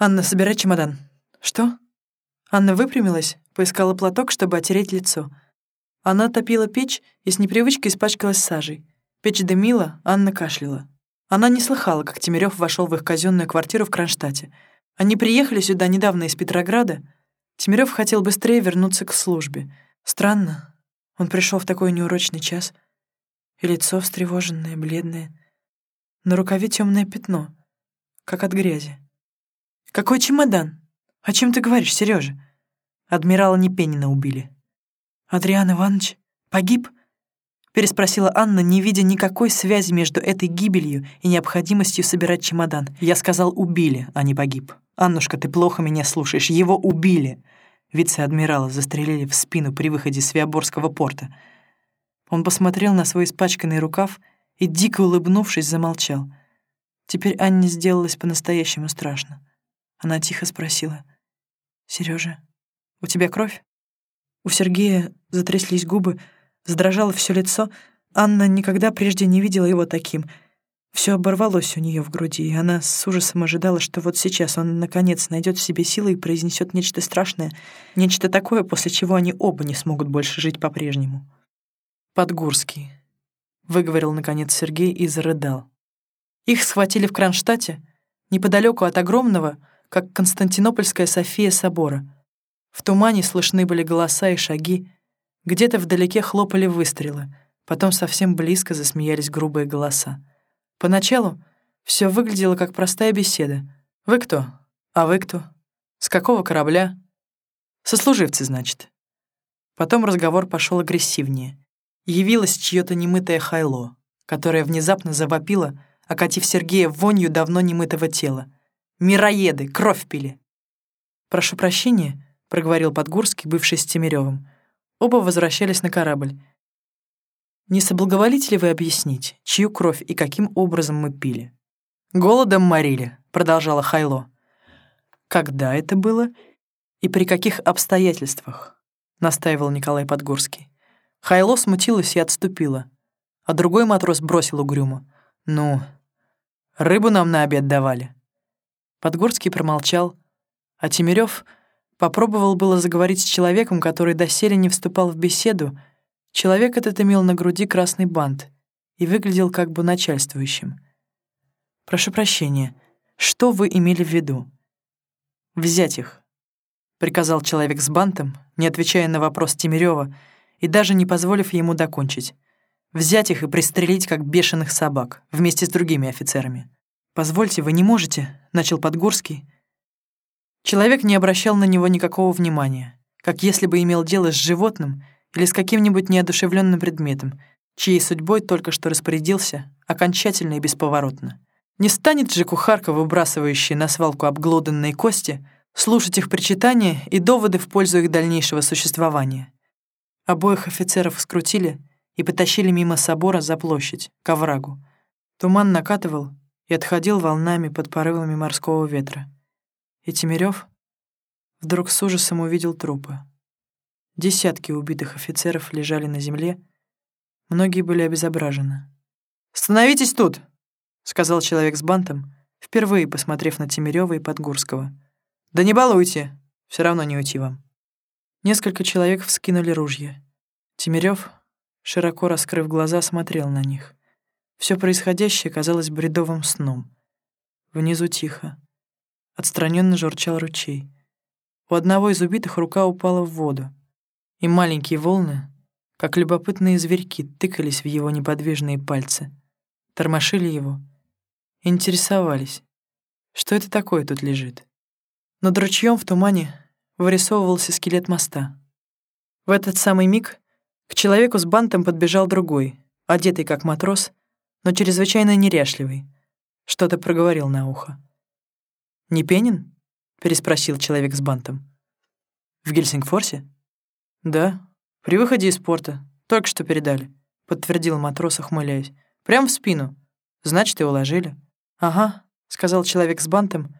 «Анна, собирай чемодан». «Что?» Анна выпрямилась, поискала платок, чтобы отереть лицо. Она топила печь и с непривычки испачкалась сажей. Печь дымила, Анна кашляла. Она не слыхала, как Тимирёв вошел в их казенную квартиру в Кронштадте. Они приехали сюда недавно из Петрограда. Тимирёв хотел быстрее вернуться к службе. Странно, он пришел в такой неурочный час. И лицо встревоженное, бледное. На рукаве темное пятно, как от грязи. «Какой чемодан? О чем ты говоришь, Сережа? Адмирала Непенина убили. «Адриан Иванович погиб?» переспросила Анна, не видя никакой связи между этой гибелью и необходимостью собирать чемодан. «Я сказал, убили, а не погиб. Аннушка, ты плохо меня слушаешь. Его убили!» Вице-адмирала застрелили в спину при выходе с Виаборского порта. Он посмотрел на свой испачканный рукав и, дико улыбнувшись, замолчал. Теперь Анне сделалось по-настоящему страшно. Она тихо спросила. «Серёжа, у тебя кровь?» У Сергея затряслись губы, задрожало все лицо. Анна никогда прежде не видела его таким. Все оборвалось у нее в груди, и она с ужасом ожидала, что вот сейчас он, наконец, найдет в себе силы и произнесет нечто страшное, нечто такое, после чего они оба не смогут больше жить по-прежнему. «Подгурский», — выговорил, наконец, Сергей и зарыдал. Их схватили в Кронштадте, неподалеку от огромного, как Константинопольская София собора. В тумане слышны были голоса и шаги, где-то вдалеке хлопали выстрелы, потом совсем близко засмеялись грубые голоса. Поначалу все выглядело как простая беседа. «Вы кто? А вы кто? С какого корабля?» «Сослуживцы, значит». Потом разговор пошел агрессивнее. Явилось чье-то немытое хайло, которое внезапно завопило, окатив Сергея вонью давно немытого тела. «Мироеды! Кровь пили!» «Прошу прощения», — проговорил Подгурский, бывший с Тимирёвым. Оба возвращались на корабль. «Не соблаговолите ли вы объяснить, чью кровь и каким образом мы пили?» «Голодом морили», — продолжала Хайло. «Когда это было и при каких обстоятельствах?» — настаивал Николай Подгорский. Хайло смутилась и отступила, а другой матрос бросил угрюмо. «Ну, рыбу нам на обед давали». Подгорский промолчал, а Тимирёв Попробовал было заговорить с человеком, который доселе не вступал в беседу. Человек этот имел на груди красный бант и выглядел как бы начальствующим. «Прошу прощения, что вы имели в виду?» «Взять их», — приказал человек с бантом, не отвечая на вопрос Тимирёва и даже не позволив ему докончить. «Взять их и пристрелить, как бешеных собак, вместе с другими офицерами». «Позвольте, вы не можете», — начал Подгорский, — Человек не обращал на него никакого внимания, как если бы имел дело с животным или с каким-нибудь неодушевленным предметом, чьей судьбой только что распорядился, окончательно и бесповоротно. Не станет же кухарка, выбрасывающая на свалку обглоданные кости, слушать их причитания и доводы в пользу их дальнейшего существования. Обоих офицеров скрутили и потащили мимо собора за площадь, к оврагу. Туман накатывал и отходил волнами под порывами морского ветра. И Тимирёв вдруг с ужасом увидел трупы. Десятки убитых офицеров лежали на земле, многие были обезображены. «Становитесь тут!» — сказал человек с бантом, впервые посмотрев на Тимирёва и Подгурского. «Да не балуйте, все равно не уйти вам». Несколько человек вскинули ружья. Тимирёв, широко раскрыв глаза, смотрел на них. Все происходящее казалось бредовым сном. Внизу тихо. Отстраненно журчал ручей. У одного из убитых рука упала в воду, и маленькие волны, как любопытные зверьки, тыкались в его неподвижные пальцы, тормошили его, интересовались, что это такое тут лежит. Над ручьем в тумане вырисовывался скелет моста. В этот самый миг к человеку с бантом подбежал другой, одетый как матрос, но чрезвычайно неряшливый. Что-то проговорил на ухо. «Не Пенин?» — переспросил человек с бантом. «В Гельсингфорсе?» «Да, при выходе из порта. Только что передали», — подтвердил матрос, ухмыляясь. «Прям в спину. Значит, и уложили». «Ага», — сказал человек с бантом,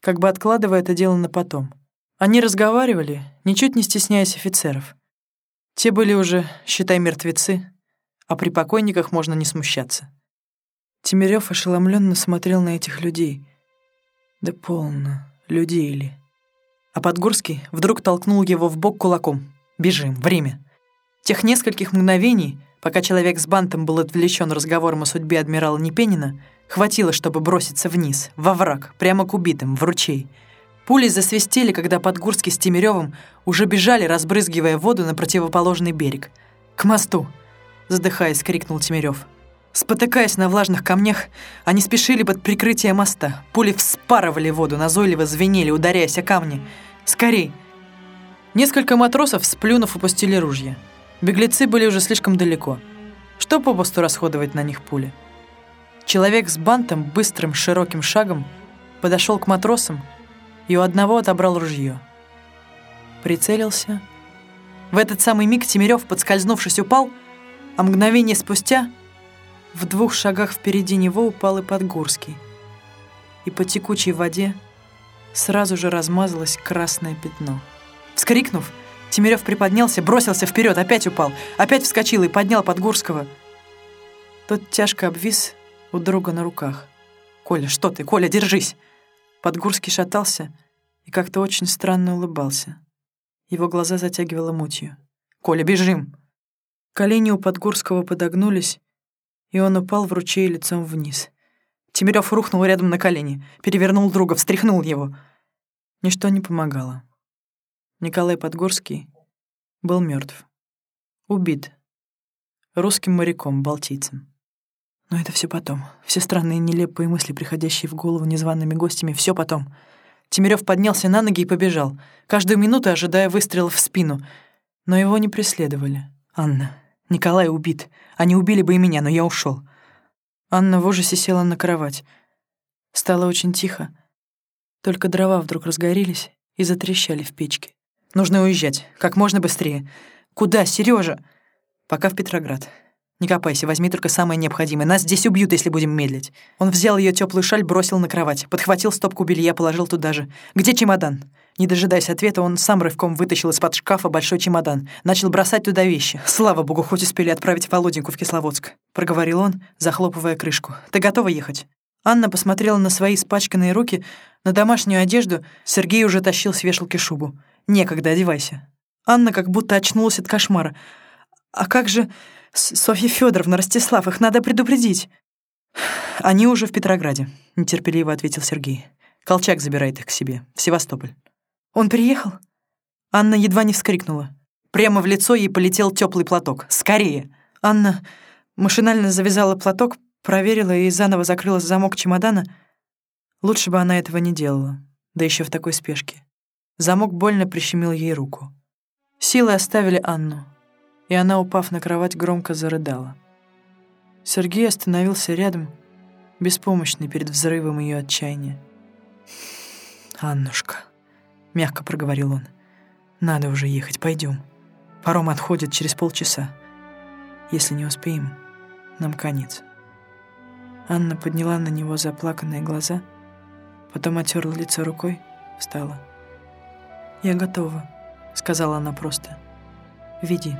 как бы откладывая это дело на потом. Они разговаривали, ничуть не стесняясь офицеров. Те были уже, считай, мертвецы, а при покойниках можно не смущаться. Тимирёв ошеломленно смотрел на этих людей — «Да полно», людей ли. А Подгорский вдруг толкнул его в бок кулаком. «Бежим, время!» Тех нескольких мгновений, пока человек с бантом был отвлечен разговором о судьбе адмирала Непенина, хватило, чтобы броситься вниз, во враг, прямо к убитым, в ручей. Пули засвистели, когда Подгурский с Тимирёвым уже бежали, разбрызгивая воду на противоположный берег. «К мосту!» — задыхаясь, крикнул Тимирёв. Спотыкаясь на влажных камнях, они спешили под прикрытие моста. Пули вспарывали воду, назойливо звенели, ударяясь о камни. «Скорей!» Несколько матросов, сплюнув, упустили ружья. Беглецы были уже слишком далеко. Что попусту расходовать на них пули? Человек с бантом быстрым широким шагом подошел к матросам и у одного отобрал ружье. Прицелился. В этот самый миг Тимирёв, подскользнувшись, упал, а мгновение спустя в двух шагах впереди него упал и Подгурский. И по текучей воде сразу же размазалось красное пятно. Вскрикнув, Тимирёв приподнялся, бросился вперед, опять упал, опять вскочил и поднял Подгурского. Тот тяжко обвис у друга на руках. «Коля, что ты? Коля, держись!» Подгурский шатался и как-то очень странно улыбался. Его глаза затягивало мутью. «Коля, бежим!» Колени у Подгурского подогнулись, и он упал в ручей лицом вниз. Тимирёв рухнул рядом на колени, перевернул друга, встряхнул его. Ничто не помогало. Николай Подгорский был мертв, Убит. Русским моряком, балтийцем. Но это все потом. Все странные нелепые мысли, приходящие в голову незваными гостями, все потом. Тимирёв поднялся на ноги и побежал, каждую минуту ожидая выстрела в спину. Но его не преследовали. Анна. Николай убит. Они убили бы и меня, но я ушел. Анна в ужасе села на кровать. Стало очень тихо. Только дрова вдруг разгорелись и затрещали в печке. Нужно уезжать. Как можно быстрее. Куда, Сережа? Пока в Петроград. Не копайся, возьми только самое необходимое. Нас здесь убьют, если будем медлить. Он взял ее теплую шаль, бросил на кровать, подхватил стопку белья, положил туда же. Где чемодан? Не дожидаясь ответа, он сам рывком вытащил из-под шкафа большой чемодан. Начал бросать туда вещи. «Слава богу, хоть успели отправить Володеньку в Кисловодск», — проговорил он, захлопывая крышку. «Ты готова ехать?» Анна посмотрела на свои испачканные руки, на домашнюю одежду. Сергей уже тащил с вешалки шубу. Некогда, одевайся». Анна как будто очнулась от кошмара. «А как же Софья Федоровна, Ростислав, их надо предупредить». «Они уже в Петрограде», — нетерпеливо ответил Сергей. «Колчак забирает их к себе, в Севастополь». «Он приехал?» Анна едва не вскрикнула. Прямо в лицо ей полетел теплый платок. «Скорее!» Анна машинально завязала платок, проверила и заново закрыла замок чемодана. Лучше бы она этого не делала, да еще в такой спешке. Замок больно прищемил ей руку. Силы оставили Анну, и она, упав на кровать, громко зарыдала. Сергей остановился рядом, беспомощный перед взрывом ее отчаяния. «Аннушка», — мягко проговорил он, — «надо уже ехать, пойдем. Паром отходит через полчаса. Если не успеем, нам конец». Анна подняла на него заплаканные глаза, потом отерла лицо рукой, встала. «Я готова», — сказала она просто. «Веди».